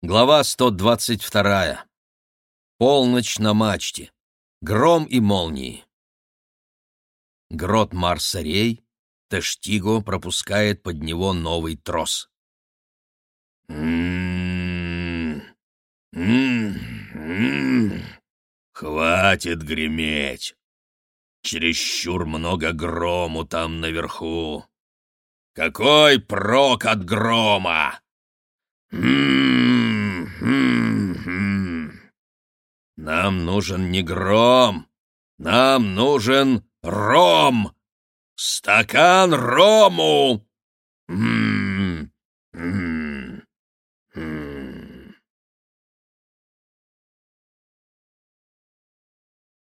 Глава 122. Полночь на мачте. Гром и молнии. Грот Марсарей, Тештиго пропускает под него новый трос. «М-м-м, м-м-м, хватит греметь. Чересчур много грому там наверху. Какой прок от грома? М-м-м. Нам нужен не гром, нам нужен ром. Стакан рому.